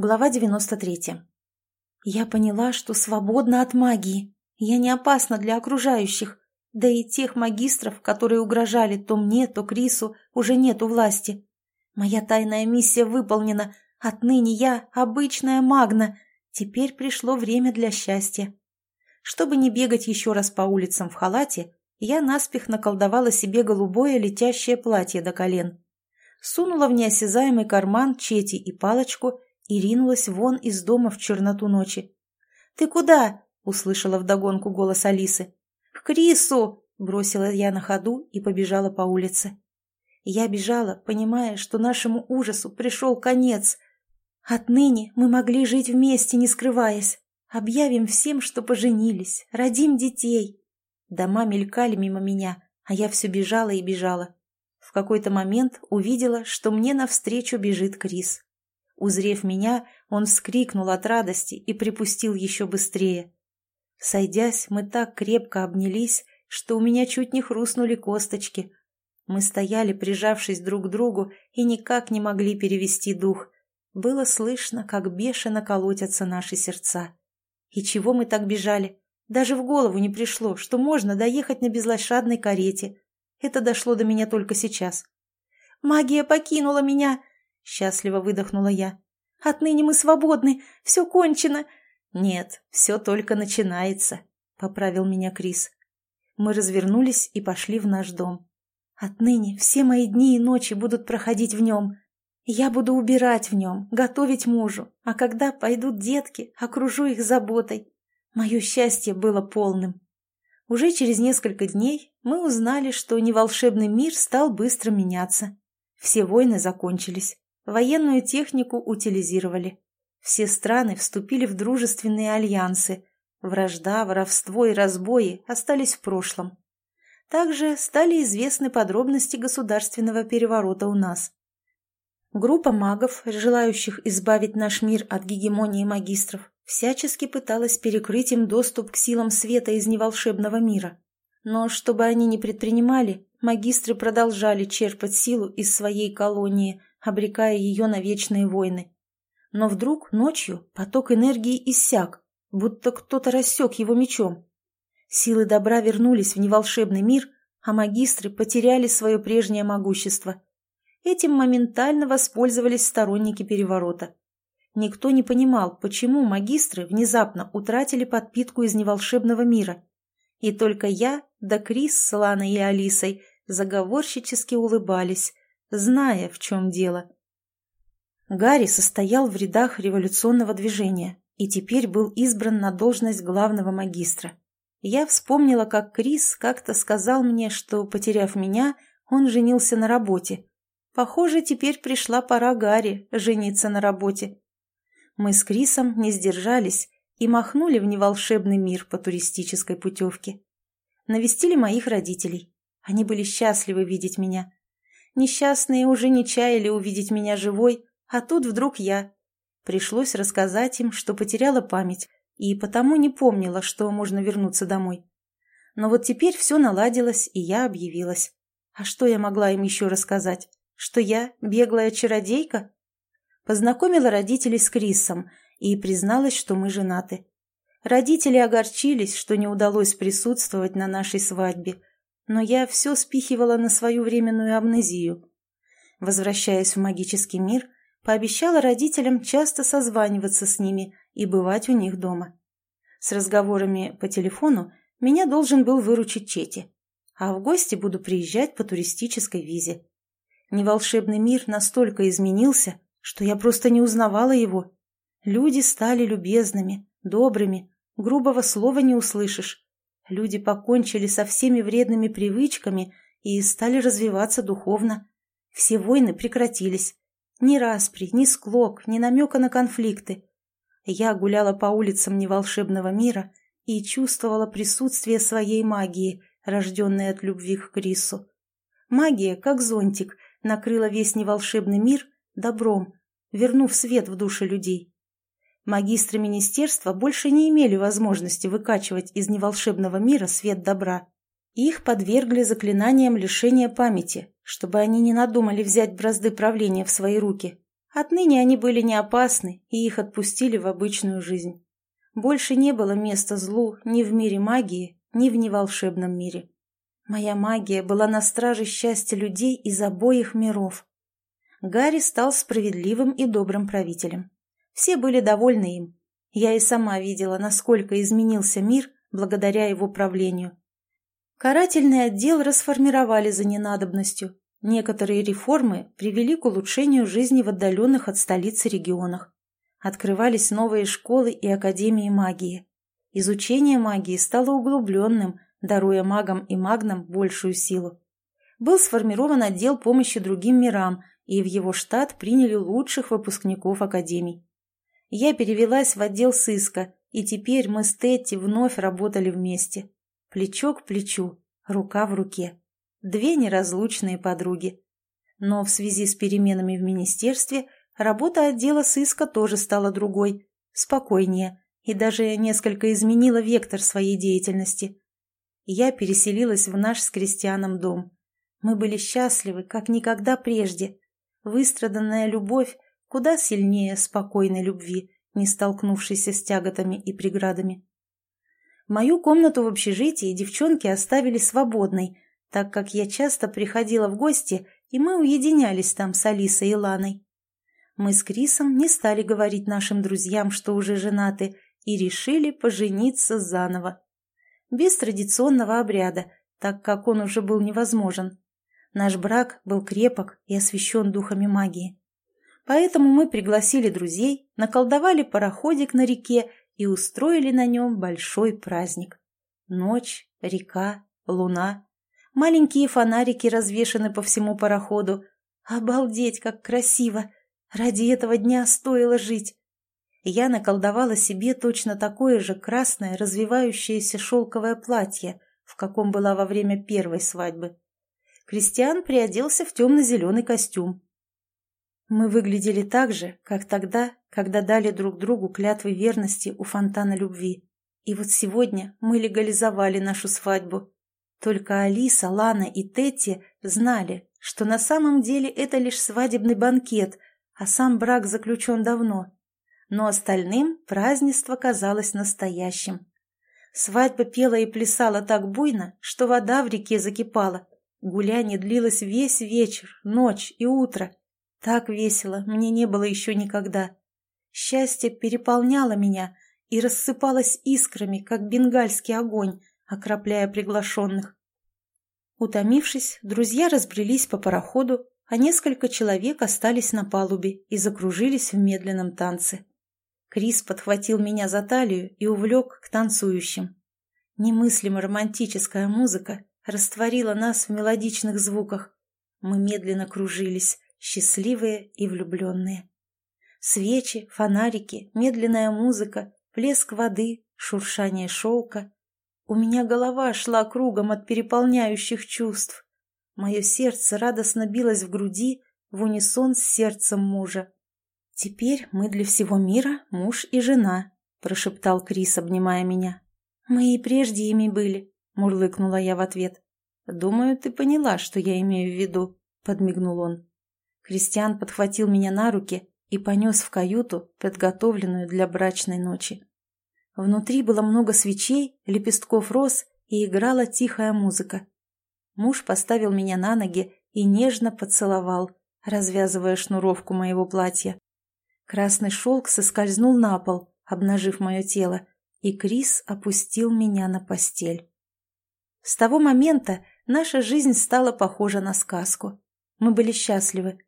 Глава 93. Я поняла, что свободна от магии. Я не опасна для окружающих. Да и тех магистров, которые угрожали то мне, то Крису, уже нет у власти. Моя тайная миссия выполнена. Отныне я обычная магна. Теперь пришло время для счастья. Чтобы не бегать еще раз по улицам в халате, я наспех наколдовала себе голубое летящее платье до колен. Сунула в неосязаемый карман чети и палочку и ринулась вон из дома в черноту ночи. «Ты куда?» — услышала вдогонку голос Алисы. «К Крису!» — бросила я на ходу и побежала по улице. Я бежала, понимая, что нашему ужасу пришел конец. Отныне мы могли жить вместе, не скрываясь. Объявим всем, что поженились, родим детей. Дома мелькали мимо меня, а я все бежала и бежала. В какой-то момент увидела, что мне навстречу бежит Крис. Узрев меня, он вскрикнул от радости и припустил еще быстрее. Сойдясь, мы так крепко обнялись, что у меня чуть не хрустнули косточки. Мы стояли, прижавшись друг к другу, и никак не могли перевести дух. Было слышно, как бешено колотятся наши сердца. И чего мы так бежали? Даже в голову не пришло, что можно доехать на безлошадной карете. Это дошло до меня только сейчас. «Магия покинула меня!» Счастливо выдохнула я. «Отныне мы свободны! Все кончено!» «Нет, все только начинается», — поправил меня Крис. Мы развернулись и пошли в наш дом. «Отныне все мои дни и ночи будут проходить в нем. Я буду убирать в нем, готовить мужу, а когда пойдут детки, окружу их заботой. Мое счастье было полным». Уже через несколько дней мы узнали, что неволшебный мир стал быстро меняться. Все войны закончились. Военную технику утилизировали. Все страны вступили в дружественные альянсы. Вражда, воровство и разбои остались в прошлом. Также стали известны подробности государственного переворота у нас. Группа магов, желающих избавить наш мир от гегемонии магистров, всячески пыталась перекрыть им доступ к силам света из неволшебного мира. Но чтобы они не предпринимали, магистры продолжали черпать силу из своей колонии, обрекая ее на вечные войны. Но вдруг ночью поток энергии иссяк, будто кто-то рассек его мечом. Силы добра вернулись в неволшебный мир, а магистры потеряли свое прежнее могущество. Этим моментально воспользовались сторонники переворота. Никто не понимал, почему магистры внезапно утратили подпитку из неволшебного мира. И только я, да Крис с Ланой и Алисой заговорщически улыбались, зная, в чем дело. Гарри состоял в рядах революционного движения и теперь был избран на должность главного магистра. Я вспомнила, как Крис как-то сказал мне, что, потеряв меня, он женился на работе. Похоже, теперь пришла пора Гарри жениться на работе. Мы с Крисом не сдержались и махнули в неволшебный мир по туристической путевке. Навестили моих родителей. Они были счастливы видеть меня. Несчастные уже не чаяли увидеть меня живой, а тут вдруг я. Пришлось рассказать им, что потеряла память, и потому не помнила, что можно вернуться домой. Но вот теперь все наладилось, и я объявилась. А что я могла им еще рассказать? Что я беглая чародейка? Познакомила родителей с Крисом и призналась, что мы женаты. Родители огорчились, что не удалось присутствовать на нашей свадьбе, но я все спихивала на свою временную амнезию. Возвращаясь в магический мир, пообещала родителям часто созваниваться с ними и бывать у них дома. С разговорами по телефону меня должен был выручить Чети, а в гости буду приезжать по туристической визе. Неволшебный мир настолько изменился, что я просто не узнавала его. Люди стали любезными, добрыми, грубого слова не услышишь. Люди покончили со всеми вредными привычками и стали развиваться духовно. Все войны прекратились. Ни распри, ни склок, ни намека на конфликты. Я гуляла по улицам неволшебного мира и чувствовала присутствие своей магии, рожденной от любви к Крису. Магия, как зонтик, накрыла весь неволшебный мир добром, вернув свет в души людей. Магистры министерства больше не имели возможности выкачивать из неволшебного мира свет добра. Их подвергли заклинаниям лишения памяти, чтобы они не надумали взять бразды правления в свои руки. Отныне они были не опасны, и их отпустили в обычную жизнь. Больше не было места злу ни в мире магии, ни в неволшебном мире. Моя магия была на страже счастья людей из обоих миров. Гарри стал справедливым и добрым правителем. Все были довольны им. Я и сама видела, насколько изменился мир благодаря его правлению. Карательный отдел расформировали за ненадобностью. Некоторые реформы привели к улучшению жизни в отдаленных от столицы регионах. Открывались новые школы и академии магии. Изучение магии стало углубленным, даруя магам и магнам большую силу. Был сформирован отдел помощи другим мирам, и в его штат приняли лучших выпускников академий. Я перевелась в отдел сыска, и теперь мы с Тетти вновь работали вместе. Плечо к плечу, рука в руке. Две неразлучные подруги. Но в связи с переменами в министерстве работа отдела сыска тоже стала другой, спокойнее, и даже несколько изменила вектор своей деятельности. Я переселилась в наш с крестьяном дом. Мы были счастливы, как никогда прежде. Выстраданная любовь куда сильнее спокойной любви, не столкнувшейся с тяготами и преградами. Мою комнату в общежитии девчонки оставили свободной, так как я часто приходила в гости, и мы уединялись там с Алисой и Ланой. Мы с Крисом не стали говорить нашим друзьям, что уже женаты, и решили пожениться заново. Без традиционного обряда, так как он уже был невозможен. Наш брак был крепок и освящен духами магии. Поэтому мы пригласили друзей, наколдовали пароходик на реке и устроили на нем большой праздник. Ночь, река, луна. Маленькие фонарики развешаны по всему пароходу. Обалдеть, как красиво! Ради этого дня стоило жить. Я наколдовала себе точно такое же красное развивающееся шелковое платье, в каком была во время первой свадьбы. Кристиан приоделся в темно-зеленый костюм. Мы выглядели так же, как тогда, когда дали друг другу клятвы верности у фонтана любви. И вот сегодня мы легализовали нашу свадьбу. Только Алиса, Лана и Тетти знали, что на самом деле это лишь свадебный банкет, а сам брак заключен давно. Но остальным празднество казалось настоящим. Свадьба пела и плясала так буйно, что вода в реке закипала. Гуляние длилось весь вечер, ночь и утро. Так весело мне не было еще никогда. Счастье переполняло меня и рассыпалось искрами, как бенгальский огонь, окропляя приглашенных. Утомившись, друзья разбрелись по пароходу, а несколько человек остались на палубе и закружились в медленном танце. Крис подхватил меня за талию и увлек к танцующим. Немыслимо романтическая музыка растворила нас в мелодичных звуках. Мы медленно кружились, счастливые и влюбленные. Свечи, фонарики, медленная музыка, плеск воды, шуршание шелка. У меня голова шла кругом от переполняющих чувств. Мое сердце радостно билось в груди в унисон с сердцем мужа. «Теперь мы для всего мира муж и жена», — прошептал Крис, обнимая меня. «Мы и прежде ими были», — мурлыкнула я в ответ. «Думаю, ты поняла, что я имею в виду», — подмигнул он. Кристиан подхватил меня на руки и понес в каюту, подготовленную для брачной ночи. Внутри было много свечей, лепестков роз и играла тихая музыка. Муж поставил меня на ноги и нежно поцеловал, развязывая шнуровку моего платья. Красный шелк соскользнул на пол, обнажив мое тело, и Крис опустил меня на постель. С того момента наша жизнь стала похожа на сказку. Мы были счастливы,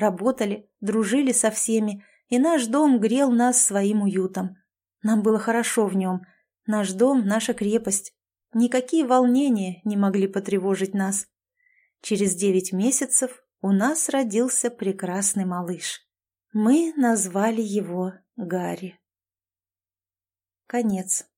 работали, дружили со всеми, и наш дом грел нас своим уютом. Нам было хорошо в нем. Наш дом — наша крепость. Никакие волнения не могли потревожить нас. Через девять месяцев у нас родился прекрасный малыш. Мы назвали его Гарри. Конец.